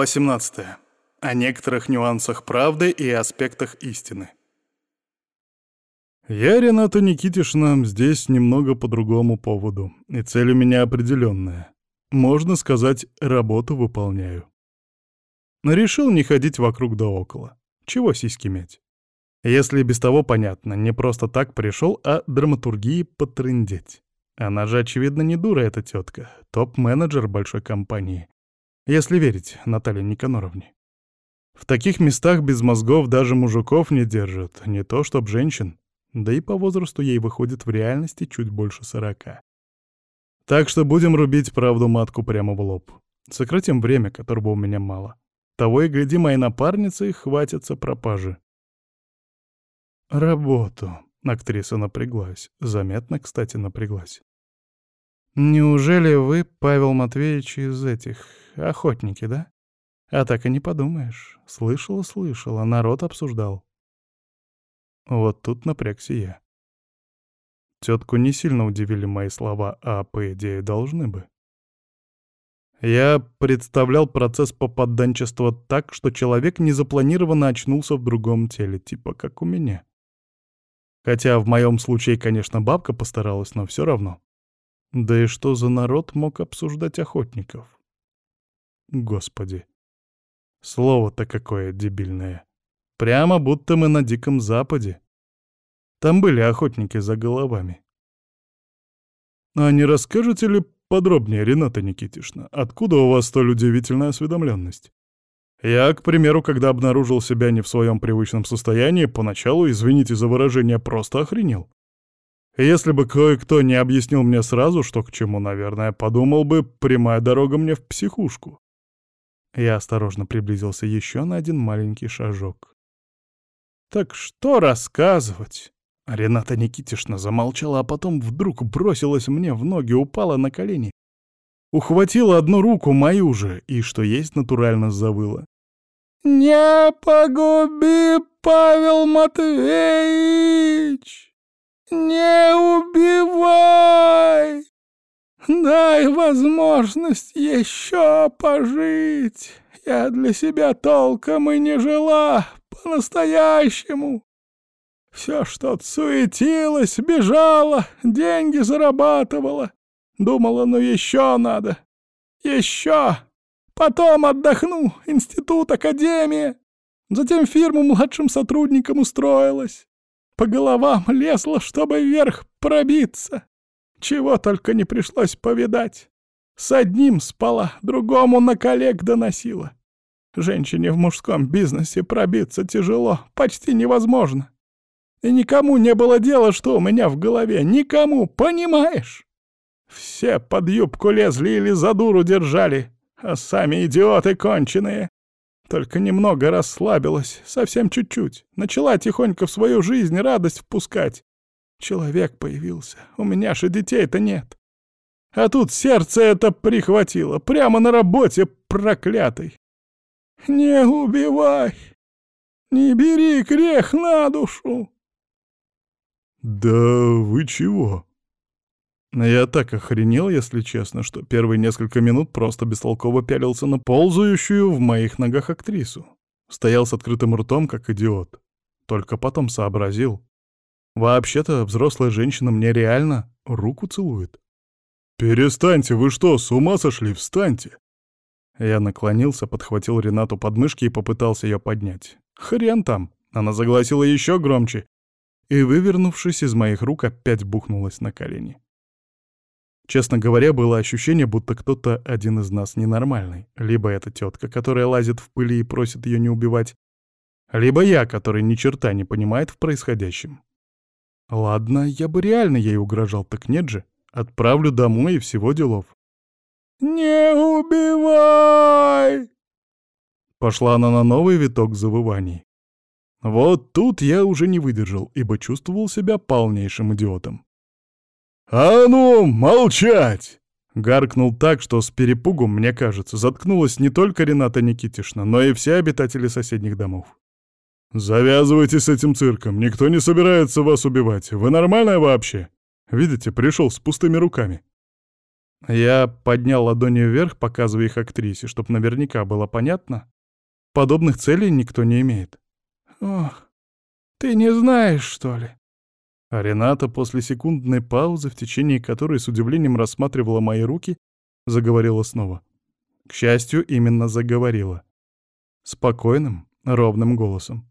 Глава 17. О некоторых нюансах правды и аспектах истины. Я, Рената Никитишна, здесь немного по другому поводу, и цель у меня определенная. Можно сказать, работу выполняю. Решил не ходить вокруг да около. Чего сиськи мять? Если без того понятно, не просто так пришел, а драматургии потрындеть. Она же, очевидно, не дура, эта тетка, топ-менеджер большой компании. Если верить Наталье Никаноровне. В таких местах без мозгов даже мужиков не держат, не то чтоб женщин. Да и по возрасту ей выходит в реальности чуть больше сорока. Так что будем рубить правду матку прямо в лоб. Сократим время, которого у меня мало. Того и гляди, мои напарницы хватятся пропажи. Работу. Актриса напряглась. Заметно, кстати, напряглась. «Неужели вы, Павел Матвеевич, из этих... охотники, да? А так и не подумаешь. Слышала, слышала, народ обсуждал». Вот тут напрягся я. Тетку не сильно удивили мои слова, а по идее должны бы. Я представлял процесс попаданчества так, что человек незапланированно очнулся в другом теле, типа как у меня. Хотя в моем случае, конечно, бабка постаралась, но все равно. Да и что за народ мог обсуждать охотников? Господи. Слово-то какое дебильное. Прямо будто мы на Диком Западе. Там были охотники за головами. А не расскажете ли подробнее, Рената Никитишна, откуда у вас столь удивительная осведомленность? Я, к примеру, когда обнаружил себя не в своем привычном состоянии, поначалу, извините за выражение, просто охренел. Если бы кое-кто не объяснил мне сразу, что к чему, наверное, подумал бы, прямая дорога мне в психушку. Я осторожно приблизился еще на один маленький шажок. «Так что рассказывать?» Рената Никитишна замолчала, а потом вдруг бросилась мне в ноги, упала на колени. Ухватила одну руку, мою же, и, что есть, натурально завыла. «Не погуби, Павел Матвеевич!» «Не убивай! Дай возможность еще пожить. Я для себя толком и не жила по-настоящему. Все что-то суетилась, бежала, деньги зарабатывала. Думала, ну еще надо. Еще. Потом отдохну, институт, академия. Затем фирму младшим сотрудником устроилась. По головам лезла, чтобы вверх пробиться. Чего только не пришлось повидать. С одним спала, другому на коллег доносила. Женщине в мужском бизнесе пробиться тяжело, почти невозможно. И никому не было дела, что у меня в голове. Никому, понимаешь? Все под юбку лезли или за дуру держали, а сами идиоты конченые. Только немного расслабилась, совсем чуть-чуть. Начала тихонько в свою жизнь радость впускать. Человек появился, у меня же детей-то нет. А тут сердце это прихватило, прямо на работе проклятый. Не убивай, не бери грех на душу. Да вы чего? Я так охренел, если честно, что первые несколько минут просто бестолково пялился на ползающую в моих ногах актрису. Стоял с открытым ртом, как идиот. Только потом сообразил. Вообще-то взрослая женщина мне реально руку целует. «Перестаньте, вы что, с ума сошли? Встаньте!» Я наклонился, подхватил Ренату под мышки и попытался ее поднять. Хрен там! Она загласила еще громче и, вывернувшись из моих рук, опять бухнулась на колени. Честно говоря, было ощущение, будто кто-то один из нас ненормальный. Либо эта тетка, которая лазит в пыли и просит ее не убивать, либо я, который ни черта не понимает в происходящем. Ладно, я бы реально ей угрожал, так нет же. Отправлю домой и всего делов. «Не убивай!» Пошла она на новый виток завываний. Вот тут я уже не выдержал, ибо чувствовал себя полнейшим идиотом. «А ну, молчать!» Гаркнул так, что с перепугу, мне кажется, заткнулась не только Рената Никитишна, но и все обитатели соседних домов. «Завязывайте с этим цирком, никто не собирается вас убивать. Вы нормальная вообще? Видите, пришел с пустыми руками». Я поднял ладони вверх, показывая их актрисе, чтобы наверняка было понятно. Подобных целей никто не имеет. «Ох, ты не знаешь, что ли?» А Рената после секундной паузы, в течение которой с удивлением рассматривала мои руки, заговорила снова. К счастью, именно заговорила. Спокойным, ровным голосом.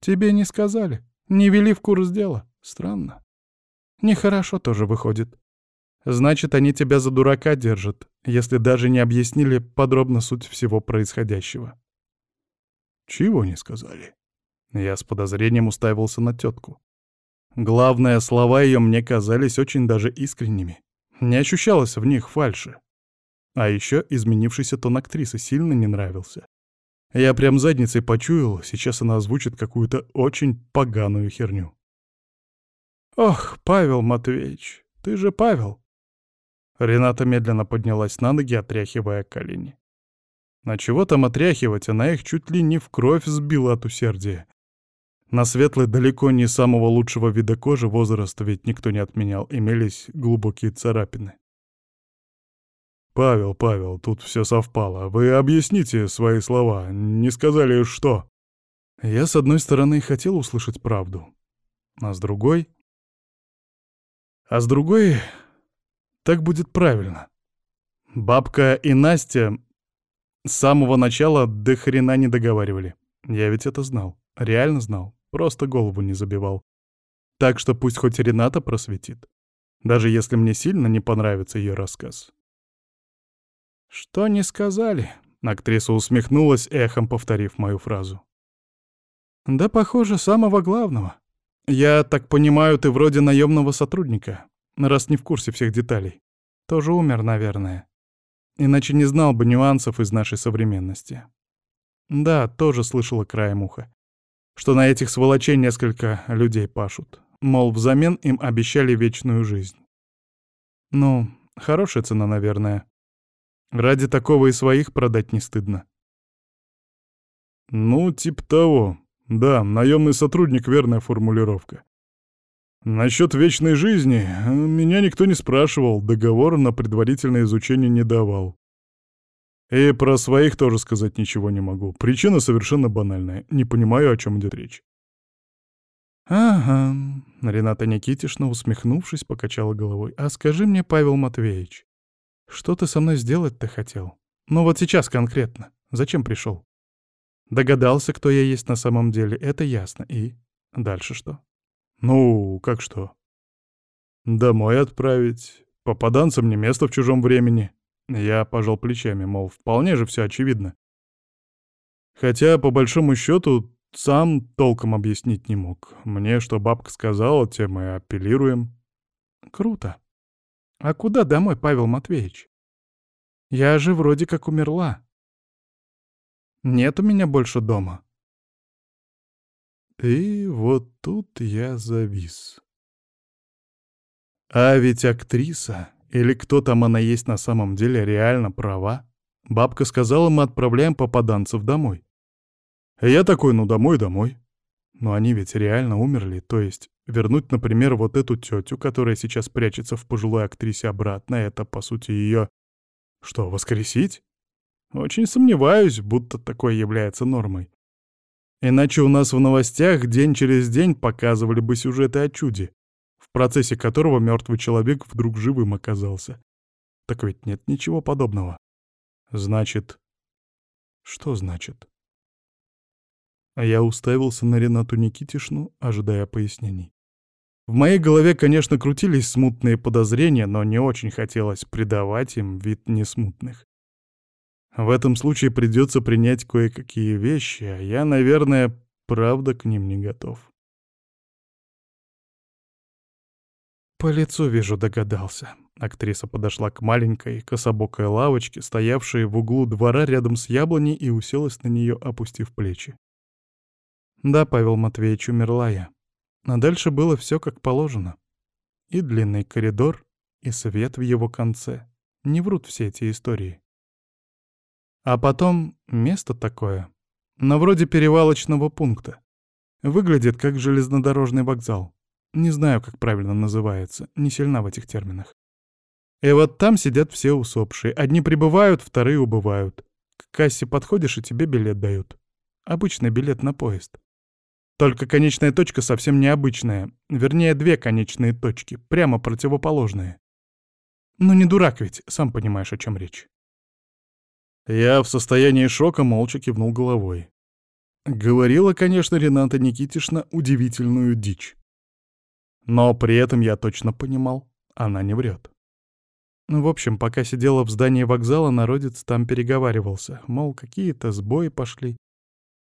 «Тебе не сказали, не вели в курс дела. Странно. Нехорошо тоже выходит. Значит, они тебя за дурака держат, если даже не объяснили подробно суть всего происходящего». «Чего не сказали?» Я с подозрением уставился на тетку. Главное, слова ее мне казались очень даже искренними. Не ощущалось в них фальши. А еще изменившийся тон актрисы сильно не нравился. Я прям задницей почуял, сейчас она озвучит какую-то очень поганую херню. «Ох, Павел Матвеевич, ты же Павел!» Рената медленно поднялась на ноги, отряхивая колени. На чего там отряхивать, она их чуть ли не в кровь сбила от усердия. На светлой, далеко не самого лучшего вида кожи возраст ведь никто не отменял, имелись глубокие царапины. «Павел, Павел, тут все совпало. Вы объясните свои слова. Не сказали, что...» Я, с одной стороны, хотел услышать правду, а с другой... А с другой... Так будет правильно. Бабка и Настя с самого начала до хрена не договаривали. Я ведь это знал. Реально знал. Просто голову не забивал. Так что пусть хоть Рената просветит. Даже если мне сильно не понравится ее рассказ. «Что не сказали?» — актриса усмехнулась, эхом повторив мою фразу. «Да, похоже, самого главного. Я так понимаю, ты вроде наемного сотрудника, раз не в курсе всех деталей. Тоже умер, наверное. Иначе не знал бы нюансов из нашей современности. Да, тоже слышала краем уха, что на этих сволочей несколько людей пашут. Мол, взамен им обещали вечную жизнь. Ну, хорошая цена, наверное. Ради такого и своих продать не стыдно. Ну, типа того. Да, наемный сотрудник — верная формулировка. Насчет вечной жизни э, меня никто не спрашивал, договор на предварительное изучение не давал. И про своих тоже сказать ничего не могу. Причина совершенно банальная. Не понимаю, о чем идет речь. «Ага», — Рената Никитишна, усмехнувшись, покачала головой. «А скажи мне, Павел Матвеевич, что ты со мной сделать-то хотел? Ну вот сейчас конкретно. Зачем пришел? Догадался, кто я есть на самом деле, это ясно. И дальше что? Ну, как что? Домой отправить. Попаданцам не место в чужом времени. Я пожал плечами, мол, вполне же все очевидно. Хотя, по большому счету, сам толком объяснить не мог. Мне, что бабка сказала, тем и апеллируем. Круто. А куда домой, Павел Матвеевич? Я же вроде как умерла. Нет у меня больше дома. И вот тут я завис. А ведь актриса, или кто там она есть на самом деле, реально права. Бабка сказала, мы отправляем попаданцев домой. Я такой, ну домой, домой. Но они ведь реально умерли, то есть Вернуть, например, вот эту тетю, которая сейчас прячется в пожилой актрисе обратно, это, по сути, ее... Что, воскресить? Очень сомневаюсь, будто такое является нормой. Иначе у нас в новостях день через день показывали бы сюжеты о чуде, процессе которого мертвый человек вдруг живым оказался. Так ведь нет ничего подобного. Значит... Что значит? Я уставился на Ренату Никитишну, ожидая пояснений. В моей голове, конечно, крутились смутные подозрения, но не очень хотелось придавать им вид несмутных. В этом случае придется принять кое-какие вещи, а я, наверное, правда к ним не готов. «По лицу вижу, догадался». Актриса подошла к маленькой кособокой лавочке, стоявшей в углу двора рядом с яблоней, и уселась на нее, опустив плечи. «Да, Павел Матвеевич, умерла я. А дальше было все как положено. И длинный коридор, и свет в его конце. Не врут все эти истории. А потом место такое, на вроде перевалочного пункта. Выглядит как железнодорожный вокзал. Не знаю, как правильно называется, не сильна в этих терминах. И вот там сидят все усопшие. Одни прибывают, вторые убывают. К кассе подходишь, и тебе билет дают. Обычный билет на поезд. Только конечная точка совсем необычная. Вернее, две конечные точки, прямо противоположные. Ну не дурак ведь, сам понимаешь, о чем речь. Я в состоянии шока молча кивнул головой. Говорила, конечно, Рената Никитишна удивительную дичь. Но при этом я точно понимал, она не врет. Ну, в общем, пока сидела в здании вокзала, народец там переговаривался, мол, какие-то сбои пошли,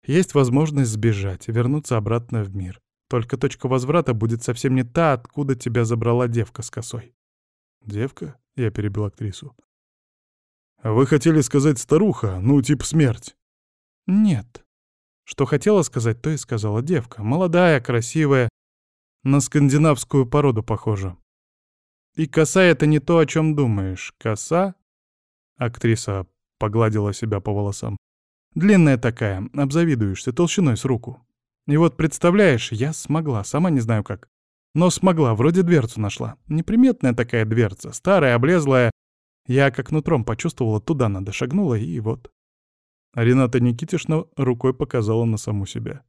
есть возможность сбежать, вернуться обратно в мир. Только точка возврата будет совсем не та, откуда тебя забрала девка с косой. «Девка?» — я перебил актрису. «Вы хотели сказать старуха, ну, типа смерть?» «Нет. Что хотела сказать, то и сказала девка. Молодая, красивая, на скандинавскую породу похожа. И коса — это не то, о чем думаешь. Коса...» Актриса погладила себя по волосам. Длинная такая, обзавидуешься, толщиной с руку. И вот представляешь, я смогла, сама не знаю как. Но смогла, вроде дверцу нашла. Неприметная такая дверца, старая, облезлая. Я как нутром почувствовала, туда надо, шагнула, и вот. Рената Никитишна рукой показала на саму себя.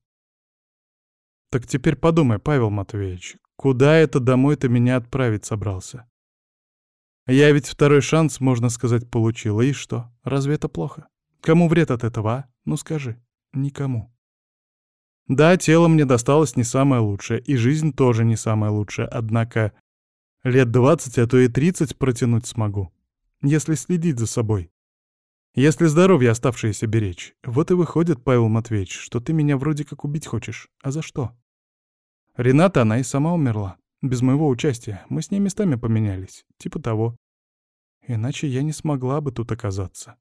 «Так теперь подумай, Павел Матвеевич, куда это домой ты меня отправить собрался? Я ведь второй шанс, можно сказать, получила, и что, разве это плохо?» Кому вред от этого, а? Ну скажи. Никому. Да, тело мне досталось не самое лучшее, и жизнь тоже не самая лучшая, однако лет двадцать, а то и тридцать протянуть смогу, если следить за собой. Если здоровье оставшееся беречь. Вот и выходит, Павел Матвеевич, что ты меня вроде как убить хочешь. А за что? Рената, она и сама умерла. Без моего участия. Мы с ней местами поменялись. Типа того. Иначе я не смогла бы тут оказаться.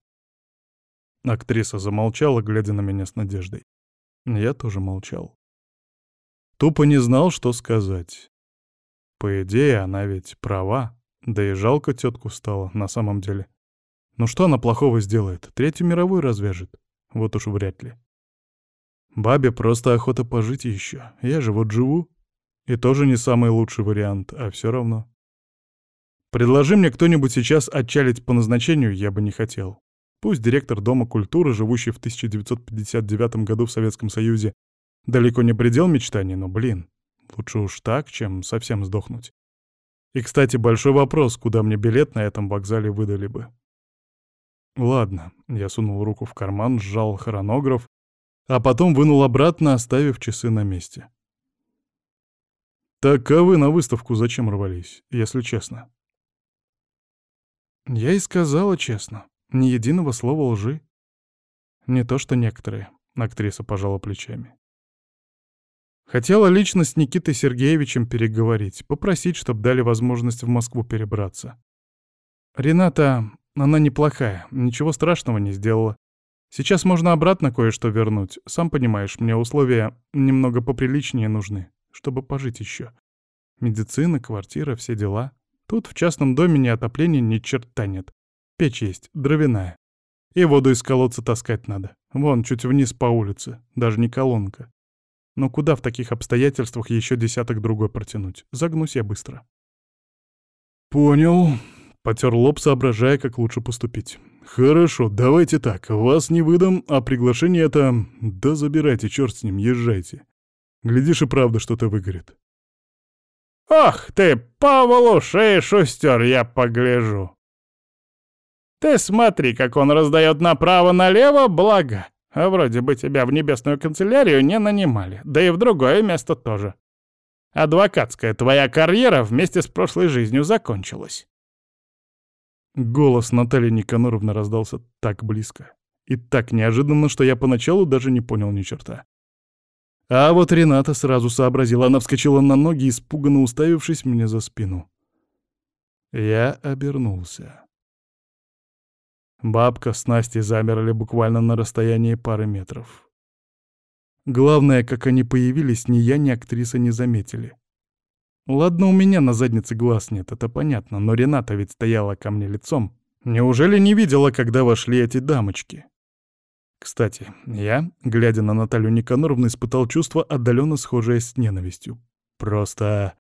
Актриса замолчала, глядя на меня с надеждой. Я тоже молчал. Тупо не знал, что сказать. По идее, она ведь права. Да и жалко тетку стало, на самом деле. Ну что она плохого сделает? Третью мировую развяжет? Вот уж вряд ли. Бабе просто охота пожить еще. Я же вот живу. И тоже не самый лучший вариант, а все равно. Предложи мне кто-нибудь сейчас отчалить по назначению, я бы не хотел. Пусть директор Дома культуры, живущий в 1959 году в Советском Союзе, далеко не предел мечтаний, но, блин, лучше уж так, чем совсем сдохнуть. И, кстати, большой вопрос, куда мне билет на этом вокзале выдали бы. Ладно, я сунул руку в карман, сжал хронограф, а потом вынул обратно, оставив часы на месте. «Так а вы на выставку зачем рвались, если честно?» Я и сказала честно. Ни единого слова лжи. Не то что некоторые, актриса пожала плечами. Хотела лично с Никитой Сергеевичем переговорить, попросить, чтобы дали возможность в Москву перебраться. Рената, она неплохая, ничего страшного не сделала. Сейчас можно обратно кое-что вернуть. Сам понимаешь, мне условия немного поприличнее нужны, чтобы пожить еще. Медицина, квартира, все дела. Тут в частном доме ни отопления, ни черта нет. Печь есть, дровяная. И воду из колодца таскать надо. Вон, чуть вниз по улице. Даже не колонка. Но куда в таких обстоятельствах еще десяток другой протянуть? Загнусь я быстро. «Понял», — потер лоб, соображая, как лучше поступить. «Хорошо, давайте так. Вас не выдам, а приглашение это... Да забирайте, черт с ним, езжайте. Глядишь, и правда что-то выгорит». «Ах ты, Павлуша и шустер, я погляжу!» Ты смотри, как он раздает направо-налево, благо. А вроде бы тебя в небесную канцелярию не нанимали, да и в другое место тоже. Адвокатская твоя карьера вместе с прошлой жизнью закончилась. Голос Натальи Никаноровны раздался так близко и так неожиданно, что я поначалу даже не понял ни черта. А вот Рената сразу сообразила, она вскочила на ноги, испуганно уставившись мне за спину. Я обернулся. Бабка с Настей замерли буквально на расстоянии пары метров. Главное, как они появились, ни я, ни актриса не заметили. Ладно, у меня на заднице глаз нет, это понятно, но Рената ведь стояла ко мне лицом. Неужели не видела, когда вошли эти дамочки? Кстати, я, глядя на Наталью Никаноровну, испытал чувство, отдаленно схожее с ненавистью. Просто...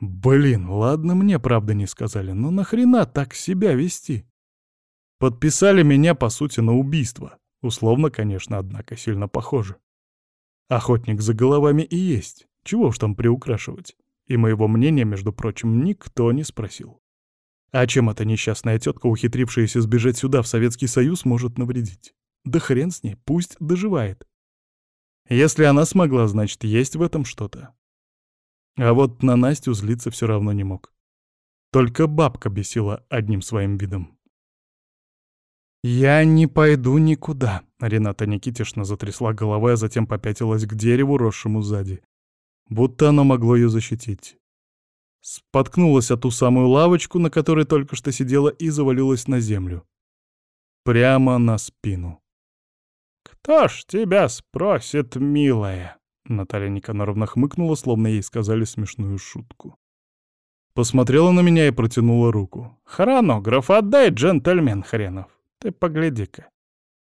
Блин, ладно, мне правда не сказали, но нахрена так себя вести? Подписали меня, по сути, на убийство. Условно, конечно, однако, сильно похоже. Охотник за головами и есть. Чего уж там приукрашивать. И моего мнения, между прочим, никто не спросил. А чем эта несчастная тетка, ухитрившаяся сбежать сюда, в Советский Союз, может навредить? Да хрен с ней, пусть доживает. Если она смогла, значит, есть в этом что-то. А вот на Настю злиться все равно не мог. Только бабка бесила одним своим видом. «Я не пойду никуда», — Рената Никитишна затрясла головой, а затем попятилась к дереву, росшему сзади. Будто оно могло ее защитить. Споткнулась о ту самую лавочку, на которой только что сидела, и завалилась на землю. Прямо на спину. «Кто ж тебя спросит, милая?» Наталья Никаноровна хмыкнула, словно ей сказали смешную шутку. Посмотрела на меня и протянула руку. «Хронограф, отдай, джентльмен хренов. Ты погляди-ка.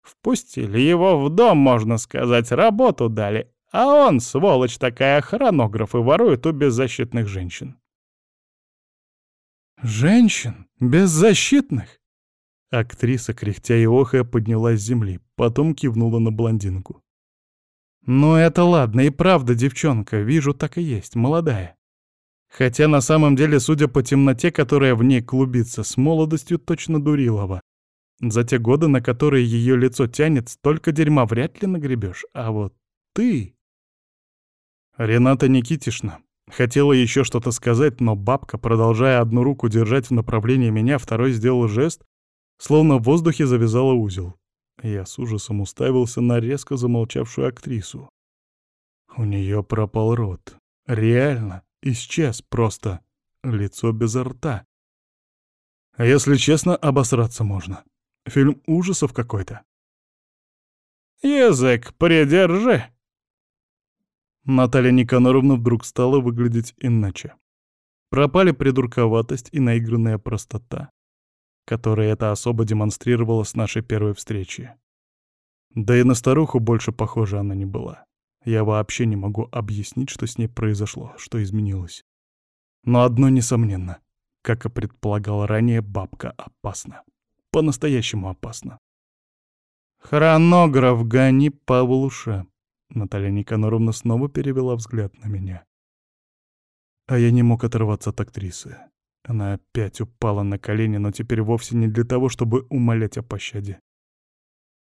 Впустили его в дом, можно сказать, работу дали. А он, сволочь такая, хронографы ворует у беззащитных женщин». «Женщин? Беззащитных?» Актриса, кряхтя и охая, поднялась с земли, потом кивнула на блондинку. «Ну это ладно, и правда, девчонка, вижу, так и есть, молодая. Хотя на самом деле, судя по темноте, которая в ней клубится, с молодостью точно дурилова. За те годы, на которые ее лицо тянет, столько дерьма вряд ли нагребешь. А вот ты...» Рената Никитишна хотела еще что-то сказать, но бабка, продолжая одну руку держать в направлении меня, второй сделал жест, Словно в воздухе завязала узел. Я с ужасом уставился на резко замолчавшую актрису. У нее пропал рот. Реально, исчез просто. Лицо без рта. А если честно, обосраться можно. Фильм ужасов какой-то. «Язык придержи!» Наталья Никаноровна вдруг стала выглядеть иначе. Пропали придурковатость и наигранная простота которой это особо демонстрировала с нашей первой встречи. Да и на старуху больше похожа она не была. Я вообще не могу объяснить, что с ней произошло, что изменилось. Но одно несомненно. Как и предполагала ранее, бабка опасна. По-настоящему опасна. «Хронограф, гони Павлуша!» Наталья Никаноровна снова перевела взгляд на меня. А я не мог оторваться от актрисы. Она опять упала на колени, но теперь вовсе не для того, чтобы умолять о пощаде.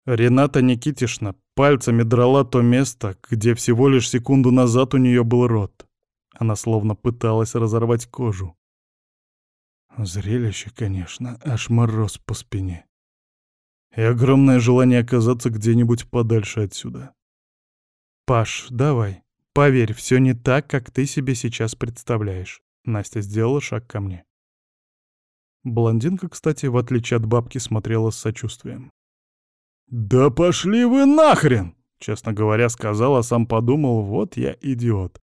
Рената Никитишна пальцами драла то место, где всего лишь секунду назад у нее был рот. Она словно пыталась разорвать кожу. Зрелище, конечно, аж мороз по спине. И огромное желание оказаться где-нибудь подальше отсюда. «Паш, давай, поверь, все не так, как ты себе сейчас представляешь». Настя сделала шаг ко мне. Блондинка, кстати, в отличие от бабки, смотрела с сочувствием. «Да пошли вы нахрен!» Честно говоря, сказал, а сам подумал, вот я идиот.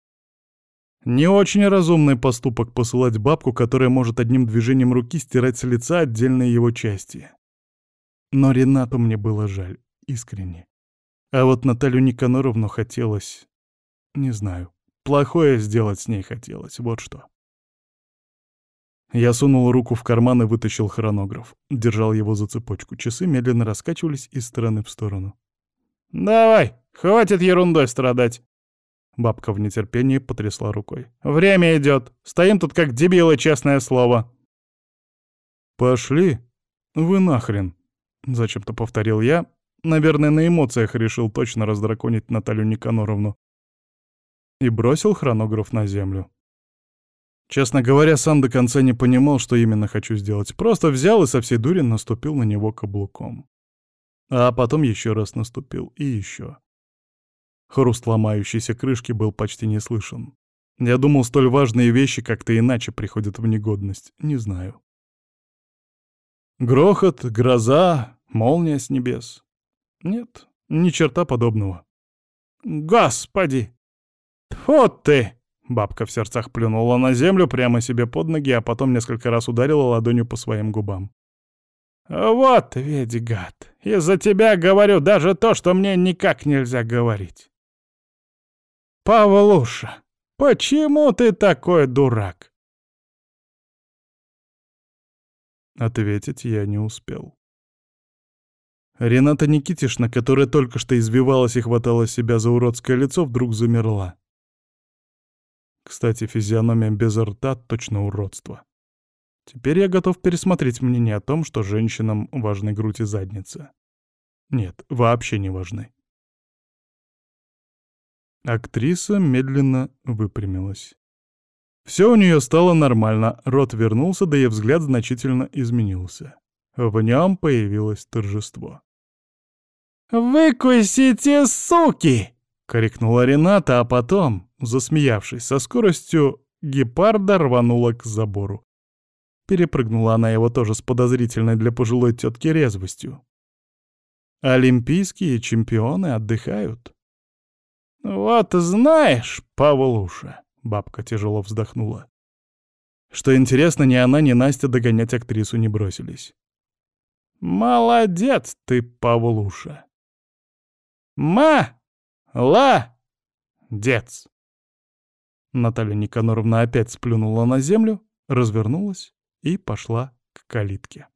Не очень разумный поступок посылать бабку, которая может одним движением руки стирать с лица отдельные его части. Но Ренату мне было жаль, искренне. А вот Наталью Никаноровну хотелось... Не знаю. Плохое сделать с ней хотелось, вот что. Я сунул руку в карман и вытащил хронограф. Держал его за цепочку. Часы медленно раскачивались из стороны в сторону. «Давай, хватит ерундой страдать!» Бабка в нетерпении потрясла рукой. «Время идет. Стоим тут как дебилы, честное слово!» «Пошли! Вы нахрен!» Зачем-то повторил я. Наверное, на эмоциях решил точно раздраконить Наталью Никаноровну. И бросил хронограф на землю. Честно говоря, сам до конца не понимал, что именно хочу сделать. Просто взял и со всей дури наступил на него каблуком. А потом еще раз наступил, и еще. Хруст ломающейся крышки был почти не слышен. Я думал, столь важные вещи как-то иначе приходят в негодность. Не знаю. Грохот, гроза, молния с небес. Нет, ни черта подобного. «Господи! Вот ты!» Бабка в сердцах плюнула на землю прямо себе под ноги, а потом несколько раз ударила ладонью по своим губам. «Вот ведь гад! Из-за тебя говорю даже то, что мне никак нельзя говорить!» «Павлуша, почему ты такой дурак?» Ответить я не успел. Рената Никитишна, которая только что извивалась и хватала себя за уродское лицо, вдруг замерла. Кстати, физиономия без рта — точно уродство. Теперь я готов пересмотреть мнение о том, что женщинам важны грудь и задница. Нет, вообще не важны. Актриса медленно выпрямилась. Все у нее стало нормально, рот вернулся, да и взгляд значительно изменился. В нем появилось торжество. «Выкусите, суки!» — крикнула Рената, а потом, засмеявшись, со скоростью гепарда рванула к забору. Перепрыгнула она его тоже с подозрительной для пожилой тетки резвостью. Олимпийские чемпионы отдыхают. «Вот знаешь, Павлуша», — бабка тяжело вздохнула. Что интересно, ни она, ни Настя догонять актрису не бросились. «Молодец ты, Павлуша!» «Ма-ла-дец!» Наталья Никаноровна опять сплюнула на землю, развернулась и пошла к калитке.